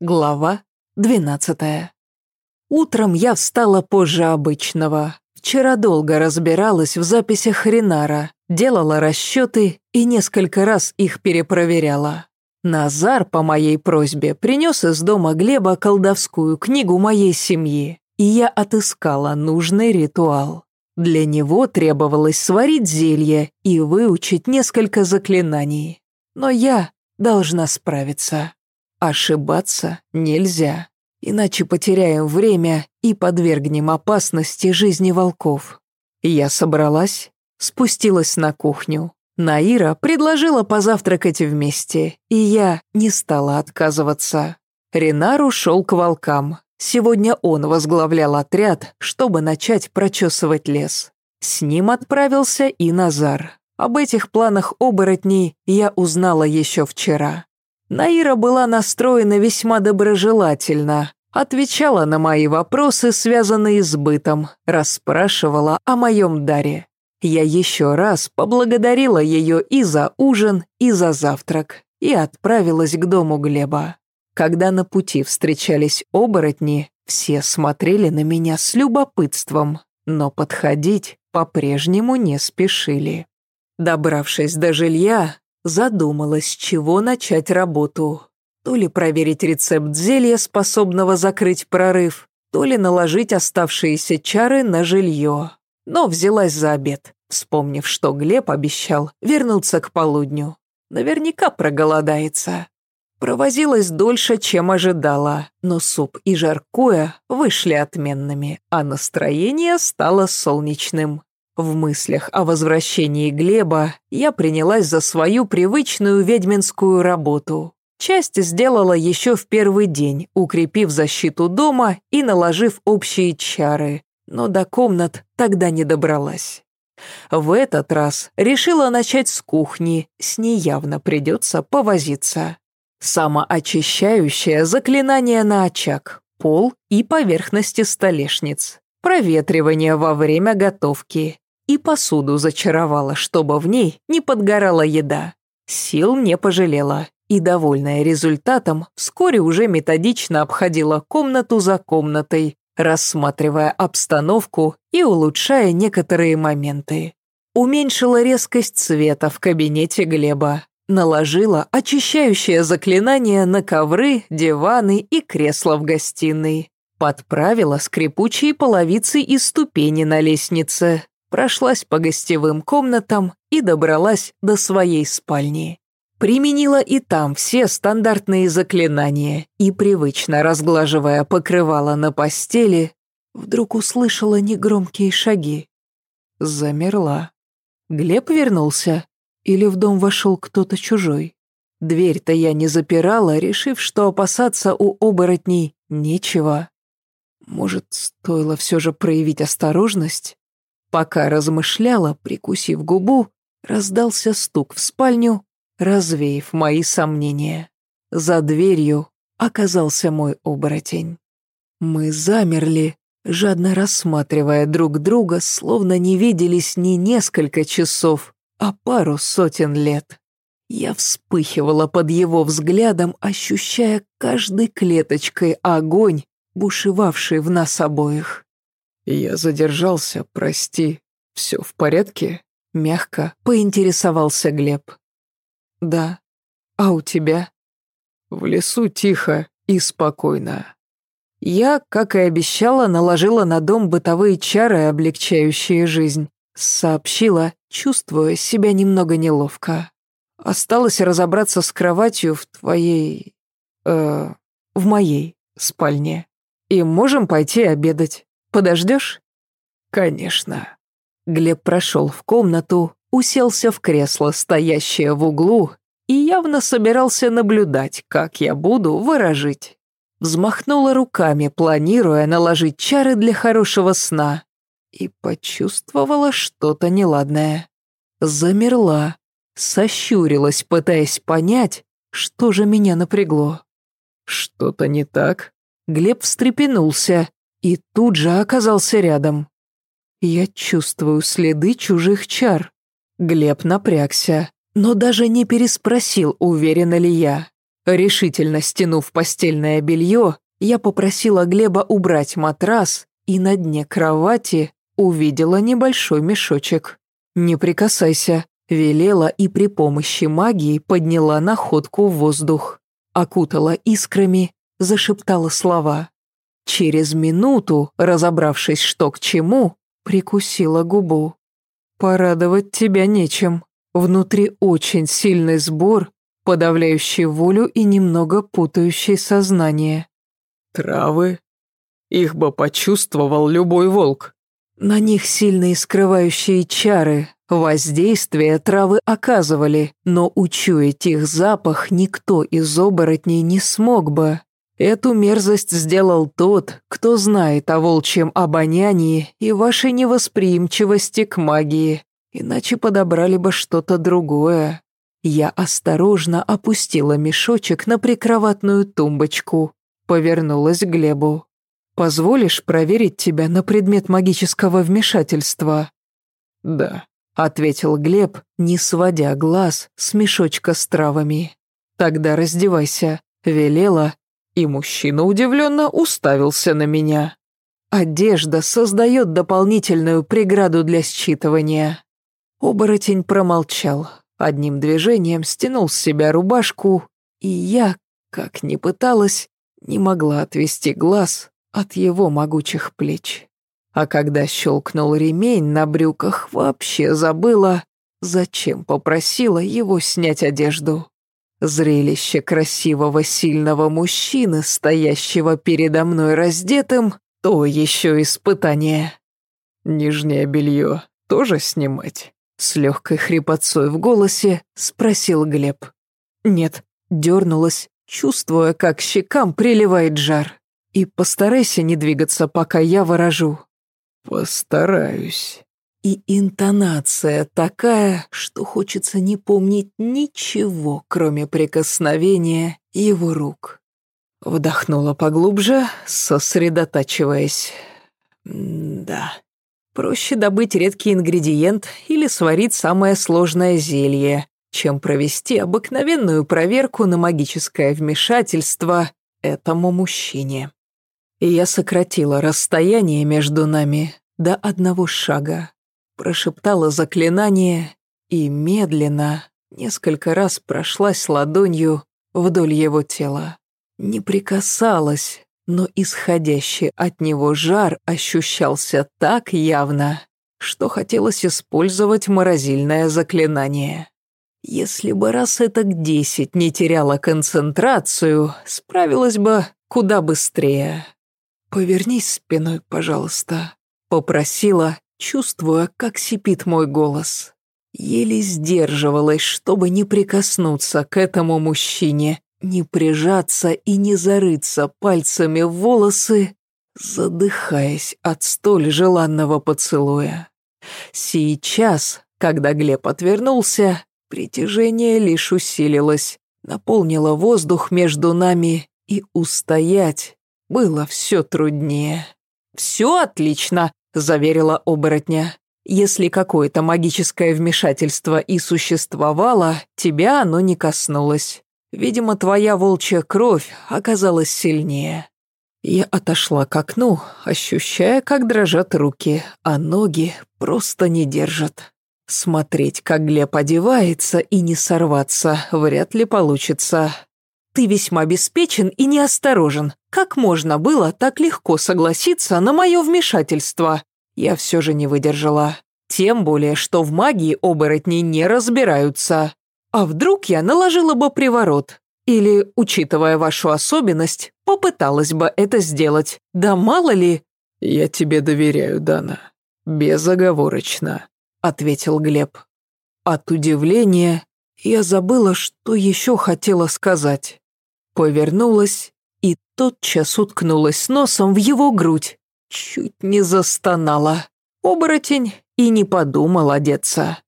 Глава двенадцатая. Утром я встала позже обычного. Вчера долго разбиралась в записях Ринара, делала расчеты и несколько раз их перепроверяла. Назар, по моей просьбе, принес из дома Глеба колдовскую книгу моей семьи, и я отыскала нужный ритуал. Для него требовалось сварить зелье и выучить несколько заклинаний. Но я должна справиться. Ошибаться нельзя, иначе потеряем время и подвергнем опасности жизни волков. Я собралась, спустилась на кухню. Наира предложила позавтракать вместе, и я не стала отказываться. Ренар ушел к волкам. Сегодня он возглавлял отряд, чтобы начать прочесывать лес. С ним отправился и Назар. Об этих планах оборотней я узнала еще вчера. Наира была настроена весьма доброжелательно, отвечала на мои вопросы, связанные с бытом, расспрашивала о моем даре. Я еще раз поблагодарила ее и за ужин, и за завтрак, и отправилась к дому Глеба. Когда на пути встречались оборотни, все смотрели на меня с любопытством, но подходить по-прежнему не спешили. Добравшись до жилья, задумалась, с чего начать работу. То ли проверить рецепт зелья, способного закрыть прорыв, то ли наложить оставшиеся чары на жилье. Но взялась за обед, вспомнив, что Глеб обещал вернуться к полудню. Наверняка проголодается. Провозилась дольше, чем ожидала, но суп и жаркое вышли отменными, а настроение стало солнечным. В мыслях о возвращении Глеба я принялась за свою привычную ведьминскую работу. Часть сделала еще в первый день, укрепив защиту дома и наложив общие чары, но до комнат тогда не добралась. В этот раз решила начать с кухни, с ней явно придется повозиться. Самоочищающее заклинание на очаг, пол и поверхности столешниц. Проветривание во время готовки, и посуду зачаровала, чтобы в ней не подгорала еда. Сил не пожалела, и, довольная результатом, вскоре уже методично обходила комнату за комнатой, рассматривая обстановку и улучшая некоторые моменты. Уменьшила резкость цвета в кабинете Глеба, наложила очищающее заклинание на ковры, диваны и кресла в гостиной, подправила скрипучие половицы и ступени на лестнице, прошлась по гостевым комнатам и добралась до своей спальни. Применила и там все стандартные заклинания и, привычно разглаживая покрывало на постели, вдруг услышала негромкие шаги. Замерла. Глеб вернулся? Или в дом вошел кто-то чужой? Дверь-то я не запирала, решив, что опасаться у оборотней нечего. Может, стоило все же проявить осторожность? Пока размышляла, прикусив губу, раздался стук в спальню, развеяв мои сомнения. За дверью оказался мой оборотень. Мы замерли, жадно рассматривая друг друга, словно не виделись не несколько часов, а пару сотен лет. Я вспыхивала под его взглядом, ощущая каждой клеточкой огонь, бушевавший в нас обоих. «Я задержался, прости. Все в порядке?» Мягко поинтересовался Глеб. «Да. А у тебя?» «В лесу тихо и спокойно». Я, как и обещала, наложила на дом бытовые чары, облегчающие жизнь. Сообщила, чувствуя себя немного неловко. Осталось разобраться с кроватью в твоей... э... в моей спальне. И можем пойти обедать. Подождешь?» «Конечно». Глеб прошел в комнату, уселся в кресло, стоящее в углу, и явно собирался наблюдать, как я буду выражить. Взмахнула руками, планируя наложить чары для хорошего сна, и почувствовала что-то неладное. Замерла, сощурилась, пытаясь понять, что же меня напрягло. «Что-то не так?» Глеб встрепенулся, и тут же оказался рядом. Я чувствую следы чужих чар. Глеб напрягся, но даже не переспросил, уверена ли я. Решительно стянув постельное белье, я попросила Глеба убрать матрас и на дне кровати увидела небольшой мешочек. «Не прикасайся», — велела и при помощи магии подняла находку в воздух. Окутала искрами, зашептала слова. Через минуту, разобравшись, что к чему, прикусила губу. «Порадовать тебя нечем. Внутри очень сильный сбор, подавляющий волю и немного путающий сознание». «Травы? Их бы почувствовал любой волк». На них сильные скрывающие чары. Воздействие травы оказывали, но учуять их запах никто из оборотней не смог бы. Эту мерзость сделал тот, кто знает о волчьем обонянии и вашей невосприимчивости к магии, иначе подобрали бы что-то другое. Я осторожно опустила мешочек на прикроватную тумбочку, повернулась к Глебу. «Позволишь проверить тебя на предмет магического вмешательства?» «Да», — ответил Глеб, не сводя глаз с мешочка с травами. «Тогда раздевайся», — велела и мужчина удивленно уставился на меня. Одежда создает дополнительную преграду для считывания. Оборотень промолчал, одним движением стянул с себя рубашку, и я, как ни пыталась, не могла отвести глаз от его могучих плеч. А когда щелкнул ремень на брюках, вообще забыла, зачем попросила его снять одежду. Зрелище красивого сильного мужчины, стоящего передо мной раздетым, то еще испытание. «Нижнее белье тоже снимать?» С легкой хрипотцой в голосе спросил Глеб. «Нет», дернулась, чувствуя, как щекам приливает жар. «И постарайся не двигаться, пока я ворожу». «Постараюсь». И интонация такая, что хочется не помнить ничего, кроме прикосновения его рук. Вдохнула поглубже, сосредотачиваясь. да. Проще добыть редкий ингредиент или сварить самое сложное зелье, чем провести обыкновенную проверку на магическое вмешательство этому мужчине. И я сократила расстояние между нами до одного шага прошептала заклинание и медленно, несколько раз прошлась ладонью вдоль его тела. Не прикасалась, но исходящий от него жар ощущался так явно, что хотелось использовать морозильное заклинание. Если бы раз это к десять не теряла концентрацию, справилась бы куда быстрее. «Повернись спиной, пожалуйста», — попросила, чувствуя, как сипит мой голос. Еле сдерживалась, чтобы не прикоснуться к этому мужчине, не прижаться и не зарыться пальцами в волосы, задыхаясь от столь желанного поцелуя. Сейчас, когда Глеб отвернулся, притяжение лишь усилилось, наполнило воздух между нами, и устоять было все труднее. «Все отлично», заверила оборотня. «Если какое-то магическое вмешательство и существовало, тебя оно не коснулось. Видимо, твоя волчья кровь оказалась сильнее». Я отошла к окну, ощущая, как дрожат руки, а ноги просто не держат. Смотреть, как Глеб одевается и не сорваться, вряд ли получится. Ты весьма обеспечен и неосторожен. Как можно было так легко согласиться на мое вмешательство? Я все же не выдержала. Тем более, что в магии оборотни не разбираются. А вдруг я наложила бы приворот? Или, учитывая вашу особенность, попыталась бы это сделать? Да мало ли... «Я тебе доверяю, Дана. Безоговорочно», — ответил Глеб. От удивления я забыла, что еще хотела сказать повернулась и тотчас уткнулась носом в его грудь. Чуть не застонала. Оборотень и не подумал одеться.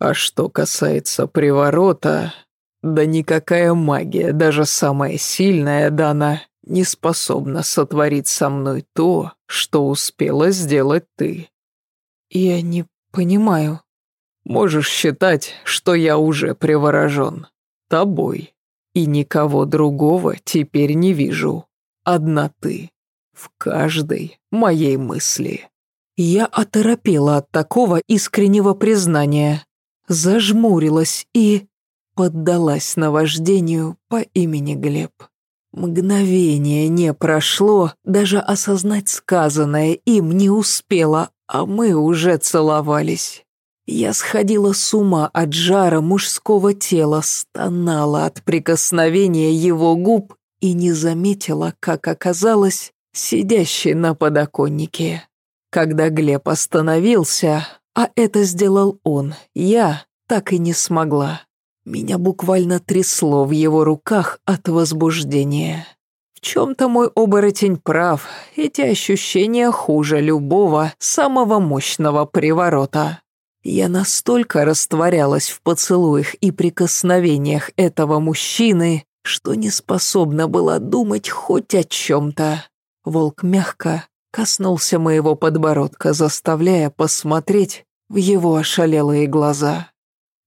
А что касается приворота, да никакая магия, даже самая сильная, Дана, не способна сотворить со мной то, что успела сделать ты. Я не понимаю. Можешь считать, что я уже приворожен. Тобой. И никого другого теперь не вижу. Одна ты. В каждой моей мысли. Я оторопела от такого искреннего признания, зажмурилась и поддалась наваждению по имени Глеб. Мгновение не прошло, даже осознать сказанное им не успела, а мы уже целовались. Я сходила с ума от жара мужского тела, стонала от прикосновения его губ и не заметила, как оказалось, сидящей на подоконнике. Когда Глеб остановился, а это сделал он, я так и не смогла. Меня буквально трясло в его руках от возбуждения. В чем-то мой оборотень прав, эти ощущения хуже любого самого мощного приворота. Я настолько растворялась в поцелуях и прикосновениях этого мужчины, что не способна была думать хоть о чем-то. Волк мягко коснулся моего подбородка, заставляя посмотреть в его ошалелые глаза.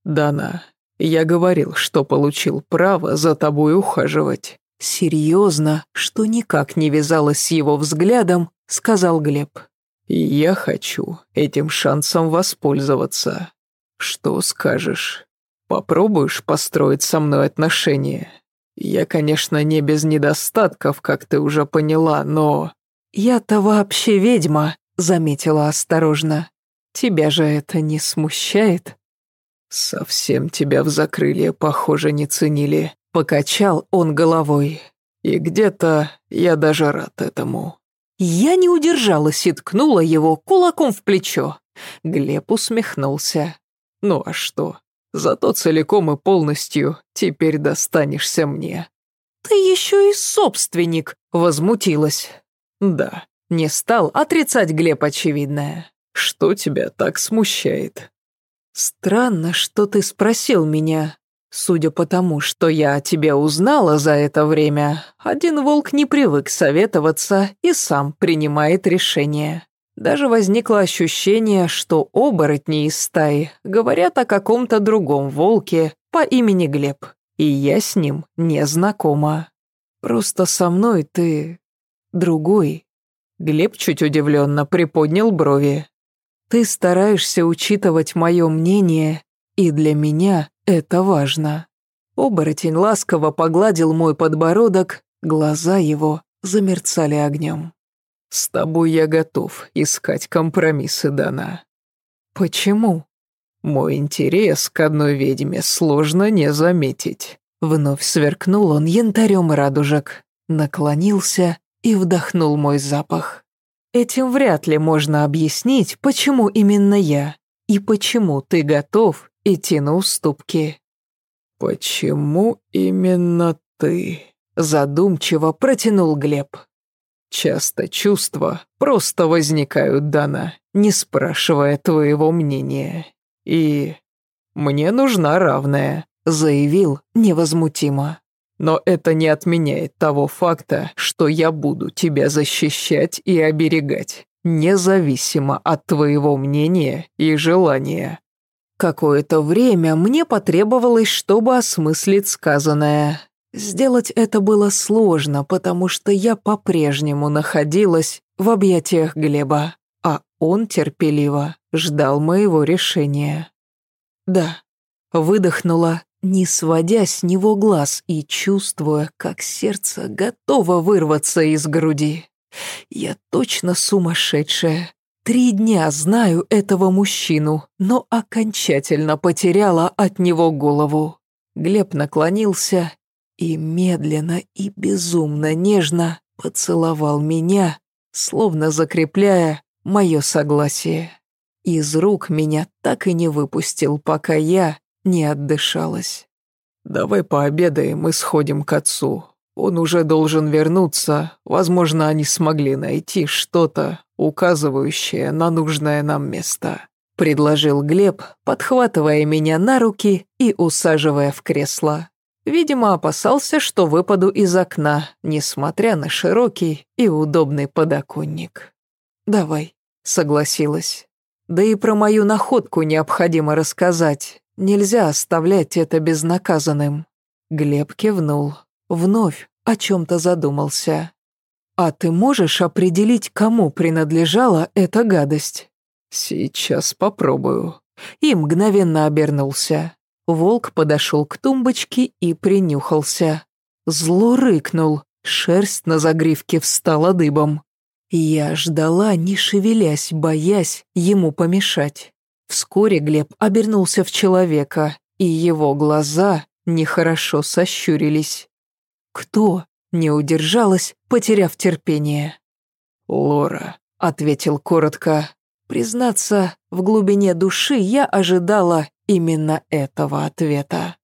«Дана, я говорил, что получил право за тобой ухаживать. Серьезно, что никак не вязалось с его взглядом, сказал Глеб. И я хочу этим шансом воспользоваться. Что скажешь? Попробуешь построить со мной отношения? Я, конечно, не без недостатков, как ты уже поняла, но... Я-то вообще ведьма, заметила осторожно. Тебя же это не смущает? «Совсем тебя в закрылье, похоже, не ценили», — покачал он головой. «И где-то я даже рад этому». Я не удержалась и ткнула его кулаком в плечо. Глеб усмехнулся. «Ну а что? Зато целиком и полностью теперь достанешься мне». «Ты еще и собственник», — возмутилась. «Да». Не стал отрицать Глеб очевидное. «Что тебя так смущает?» «Странно, что ты спросил меня. Судя по тому, что я о тебе узнала за это время, один волк не привык советоваться и сам принимает решение. Даже возникло ощущение, что оборотни из стаи говорят о каком-то другом волке по имени Глеб, и я с ним не знакома. Просто со мной ты другой». Глеб чуть удивленно приподнял брови. Ты стараешься учитывать мое мнение, и для меня это важно». Оборотень ласково погладил мой подбородок, глаза его замерцали огнем. «С тобой я готов искать компромиссы, Дана». «Почему?» «Мой интерес к одной ведьме сложно не заметить». Вновь сверкнул он янтарем радужек, наклонился и вдохнул мой запах. Этим вряд ли можно объяснить, почему именно я и почему ты готов идти на уступки. «Почему именно ты?» – задумчиво протянул Глеб. «Часто чувства просто возникают, Дана, не спрашивая твоего мнения. И мне нужна равная», – заявил невозмутимо. Но это не отменяет того факта, что я буду тебя защищать и оберегать, независимо от твоего мнения и желания. Какое-то время мне потребовалось, чтобы осмыслить сказанное. Сделать это было сложно, потому что я по-прежнему находилась в объятиях Глеба, а он терпеливо ждал моего решения. Да, выдохнула не сводя с него глаз и чувствуя, как сердце готово вырваться из груди. Я точно сумасшедшая. Три дня знаю этого мужчину, но окончательно потеряла от него голову. Глеб наклонился и медленно и безумно нежно поцеловал меня, словно закрепляя мое согласие. Из рук меня так и не выпустил, пока я не отдышалась. «Давай пообедаем и сходим к отцу. Он уже должен вернуться. Возможно, они смогли найти что-то, указывающее на нужное нам место», — предложил Глеб, подхватывая меня на руки и усаживая в кресло. Видимо, опасался, что выпаду из окна, несмотря на широкий и удобный подоконник. «Давай», — согласилась. «Да и про мою находку необходимо рассказать. Нельзя оставлять это безнаказанным. Глеб кивнул. Вновь о чем-то задумался. «А ты можешь определить, кому принадлежала эта гадость?» «Сейчас попробую». И мгновенно обернулся. Волк подошел к тумбочке и принюхался. Зло рыкнул, шерсть на загривке встала дыбом. Я ждала, не шевелясь, боясь ему помешать. Вскоре Глеб обернулся в человека, и его глаза нехорошо сощурились. «Кто?» — не удержалась, потеряв терпение. «Лора», — ответил коротко. Признаться, в глубине души я ожидала именно этого ответа.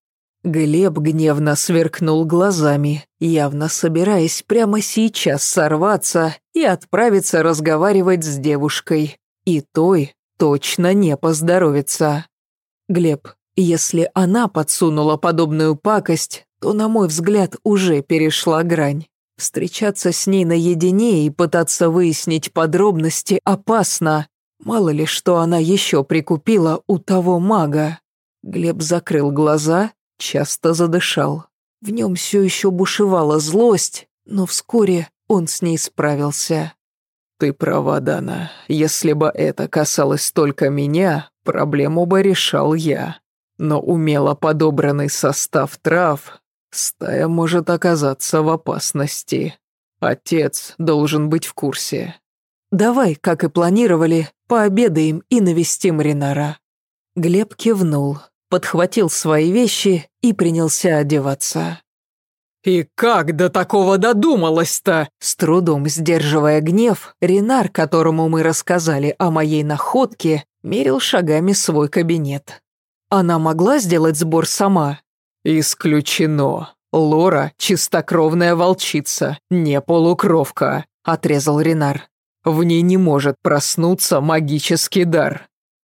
Глеб гневно сверкнул глазами, явно собираясь прямо сейчас сорваться и отправиться разговаривать с девушкой. И той точно не поздоровится. Глеб, если она подсунула подобную пакость, то, на мой взгляд, уже перешла грань. Встречаться с ней наедине и пытаться выяснить подробности опасно. Мало ли, что она еще прикупила у того мага. Глеб закрыл глаза, часто задышал. В нем все еще бушевала злость, но вскоре он с ней справился. «Ты права, Дана. Если бы это касалось только меня, проблему бы решал я. Но умело подобранный состав трав, стая может оказаться в опасности. Отец должен быть в курсе. «Давай, как и планировали, пообедаем и навестим Ринара». Глеб кивнул, подхватил свои вещи и принялся одеваться. «И как до такого додумалась-то?» С трудом сдерживая гнев, Ренар, которому мы рассказали о моей находке, мерил шагами свой кабинет. Она могла сделать сбор сама? «Исключено. Лора – чистокровная волчица, не полукровка», – отрезал Ренар. В ней не может проснуться магический дар.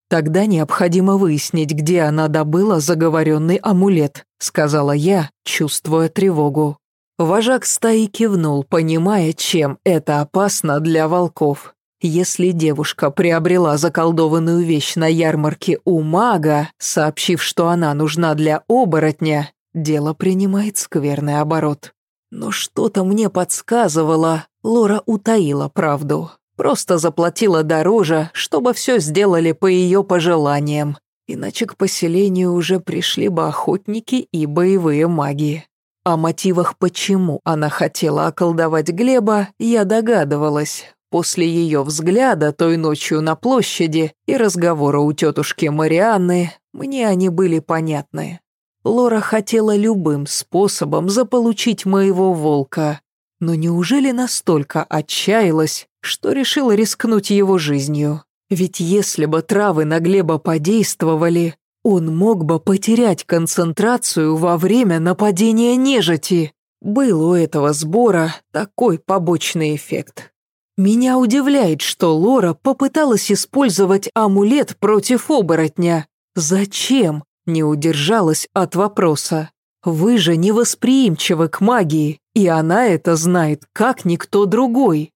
Тогда необходимо выяснить, где она добыла заговоренный амулет, сказала я, чувствуя тревогу. Вожак стаи кивнул, понимая, чем это опасно для волков. Если девушка приобрела заколдованную вещь на ярмарке у мага, сообщив, что она нужна для оборотня, дело принимает скверный оборот. Но что-то мне подсказывало, Лора утаила правду. Просто заплатила дороже, чтобы все сделали по ее пожеланиям. Иначе к поселению уже пришли бы охотники и боевые маги. О мотивах, почему она хотела околдовать Глеба, я догадывалась. После ее взгляда той ночью на площади и разговора у тетушки Марианны, мне они были понятны. Лора хотела любым способом заполучить моего волка, но неужели настолько отчаялась, что решила рискнуть его жизнью. Ведь если бы травы на Глеба подействовали, он мог бы потерять концентрацию во время нападения нежити. Был у этого сбора такой побочный эффект. Меня удивляет, что Лора попыталась использовать амулет против оборотня. Зачем? Не удержалась от вопроса. Вы же невосприимчивы к магии, и она это знает, как никто другой.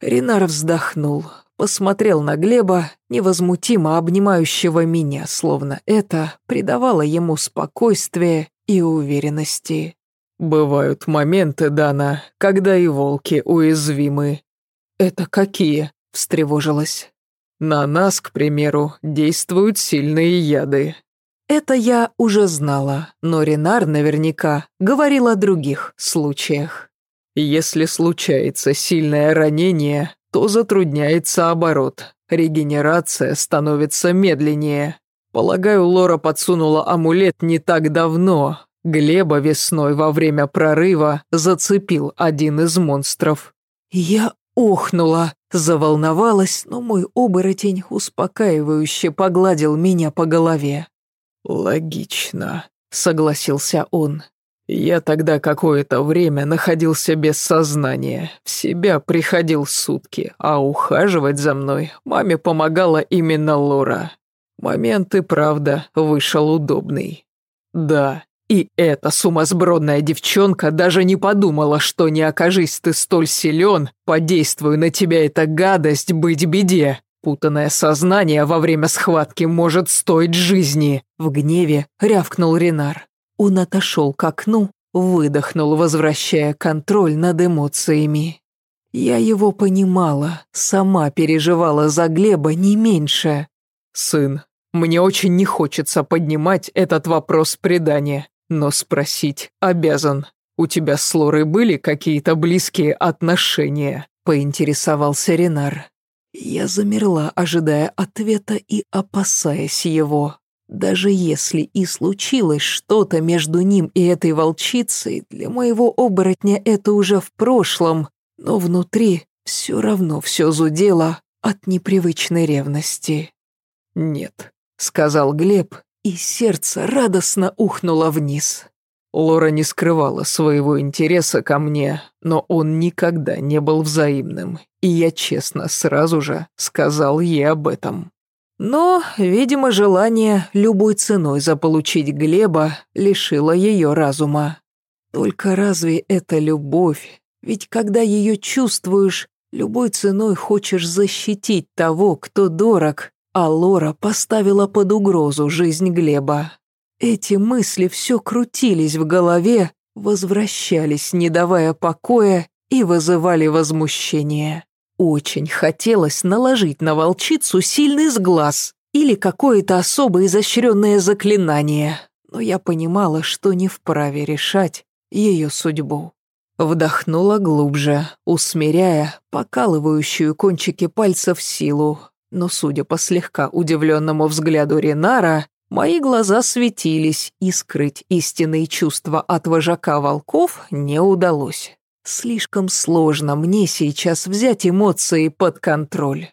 Ренар вздохнул, посмотрел на Глеба, невозмутимо обнимающего меня, словно это придавало ему спокойствие и уверенности. «Бывают моменты, Дана, когда и волки уязвимы». «Это какие?» – встревожилась. «На нас, к примеру, действуют сильные яды». Это я уже знала, но Ренар наверняка говорил о других случаях. Если случается сильное ранение, то затрудняется оборот. Регенерация становится медленнее. Полагаю, Лора подсунула амулет не так давно. Глеба весной во время прорыва зацепил один из монстров. Я охнула, заволновалась, но мой оборотень успокаивающе погладил меня по голове. «Логично», — согласился он. Я тогда какое-то время находился без сознания, в себя приходил сутки, а ухаживать за мной маме помогала именно Лора. Момент и правда вышел удобный. Да, и эта сумасбродная девчонка даже не подумала, что не окажись ты столь силен, подействуя на тебя эта гадость быть беде. Путанное сознание во время схватки может стоить жизни. В гневе рявкнул Ренар. Он отошел к окну выдохнул, возвращая контроль над эмоциями. Я его понимала, сама переживала за Глеба не меньше. «Сын, мне очень не хочется поднимать этот вопрос предания, но спросить обязан. У тебя с Лорой были какие-то близкие отношения?» – поинтересовался Ренар. Я замерла, ожидая ответа и опасаясь его. Даже если и случилось что-то между ним и этой волчицей, для моего оборотня это уже в прошлом, но внутри все равно все зудело от непривычной ревности. «Нет», — сказал Глеб, и сердце радостно ухнуло вниз. Лора не скрывала своего интереса ко мне, но он никогда не был взаимным, и я честно сразу же сказал ей об этом. Но, видимо, желание любой ценой заполучить Глеба лишило ее разума. Только разве это любовь? Ведь когда ее чувствуешь, любой ценой хочешь защитить того, кто дорог, а Лора поставила под угрозу жизнь Глеба. Эти мысли все крутились в голове, возвращались, не давая покоя, и вызывали возмущение. Очень хотелось наложить на волчицу сильный сглаз или какое-то особо изощренное заклинание, но я понимала, что не вправе решать ее судьбу. Вдохнула глубже, усмиряя покалывающую кончики пальцев силу, но, судя по слегка удивленному взгляду Ренара, мои глаза светились, и скрыть истинные чувства от вожака волков не удалось. Слишком сложно мне сейчас взять эмоции под контроль.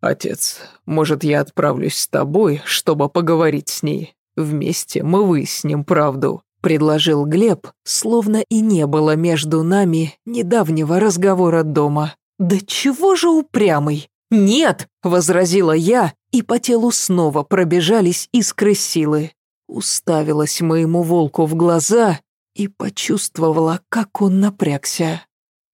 «Отец, может, я отправлюсь с тобой, чтобы поговорить с ней? Вместе мы выясним правду», — предложил Глеб, словно и не было между нами недавнего разговора дома. «Да чего же упрямый?» «Нет!» — возразила я, и по телу снова пробежались искры силы. Уставилась моему волку в глаза и почувствовала, как он напрягся.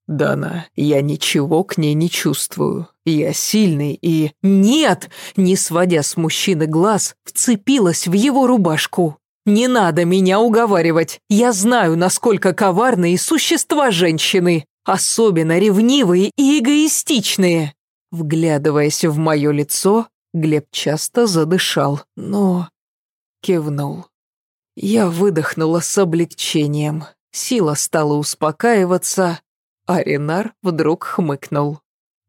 «Дана, я ничего к ней не чувствую. Я сильный и...» «Нет!» Не сводя с мужчины глаз, вцепилась в его рубашку. «Не надо меня уговаривать. Я знаю, насколько коварные существа женщины, особенно ревнивые и эгоистичные». Вглядываясь в мое лицо, Глеб часто задышал, но... кивнул. Я выдохнула с облегчением. Сила стала успокаиваться, а Ренар вдруг хмыкнул.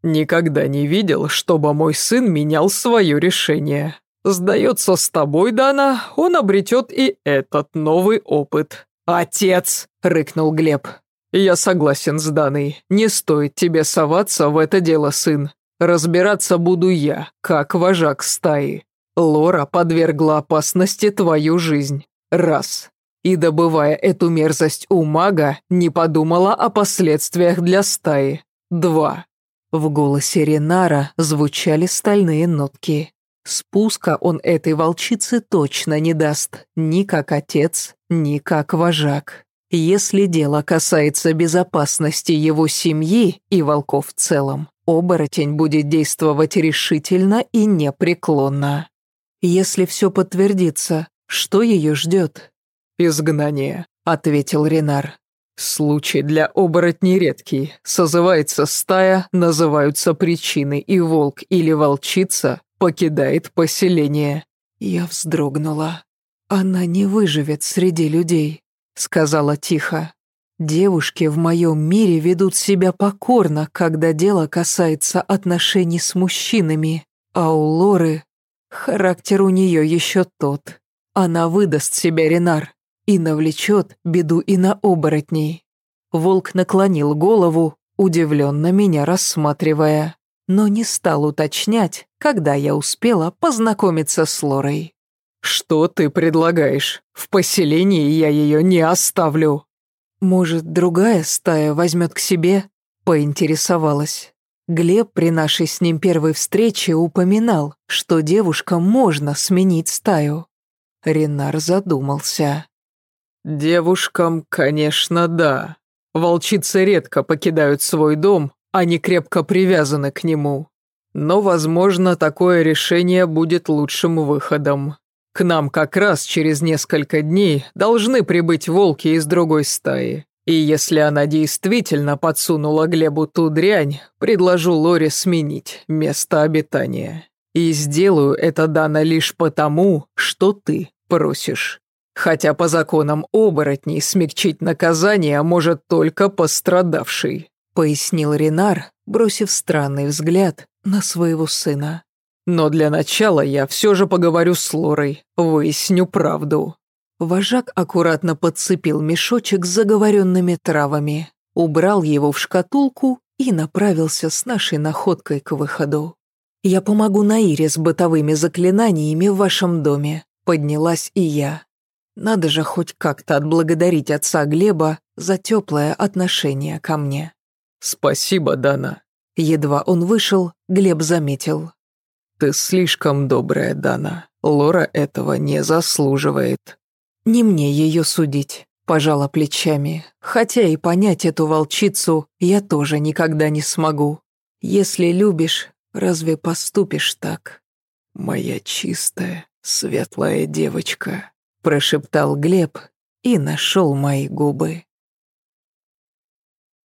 «Никогда не видел, чтобы мой сын менял свое решение. Сдается, с тобой, Дана, он обретет и этот новый опыт». «Отец!» — рыкнул Глеб. «Я согласен с Даной. Не стоит тебе соваться в это дело, сын. Разбираться буду я, как вожак стаи. Лора подвергла опасности твою жизнь. Раз. И добывая эту мерзость у мага, не подумала о последствиях для стаи. Два. В голосе Ренара звучали стальные нотки. Спуска он этой волчице точно не даст, ни как отец, ни как вожак. Если дело касается безопасности его семьи и волков в целом, оборотень будет действовать решительно и непреклонно. Если все подтвердится, что ее ждет? «Изгнание», — ответил Ренар. «Случай для оборотней редкий. Созывается стая, называются причины, и волк или волчица покидает поселение». Я вздрогнула. «Она не выживет среди людей», — сказала тихо. «Девушки в моем мире ведут себя покорно, когда дело касается отношений с мужчинами, а у Лоры характер у нее еще тот. Она выдаст себя Ренар и навлечет беду и на оборотней. Волк наклонил голову, удивленно меня рассматривая, но не стал уточнять, когда я успела познакомиться с Лорой. «Что ты предлагаешь? В поселении я ее не оставлю». «Может, другая стая возьмет к себе?» – поинтересовалась. Глеб при нашей с ним первой встрече упоминал, что девушкам можно сменить стаю. Ренар задумался. «Девушкам, конечно, да. Волчицы редко покидают свой дом, они крепко привязаны к нему. Но, возможно, такое решение будет лучшим выходом. К нам как раз через несколько дней должны прибыть волки из другой стаи. И если она действительно подсунула Глебу ту дрянь, предложу Лоре сменить место обитания. И сделаю это, Дана, лишь потому, что ты просишь. Хотя по законам оборотней смягчить наказание может только пострадавший», пояснил Ренар, бросив странный взгляд на своего сына. «Но для начала я все же поговорю с Лорой, выясню правду». Вожак аккуратно подцепил мешочек с заговоренными травами, убрал его в шкатулку и направился с нашей находкой к выходу. «Я помогу Наире с бытовыми заклинаниями в вашем доме», — поднялась и я. Надо же хоть как-то отблагодарить отца Глеба за теплое отношение ко мне. «Спасибо, Дана». Едва он вышел, Глеб заметил. «Ты слишком добрая, Дана. Лора этого не заслуживает». Не мне ее судить, пожала плечами, хотя и понять эту волчицу я тоже никогда не смогу. Если любишь, разве поступишь так? Моя чистая, светлая девочка, прошептал Глеб и нашел мои губы.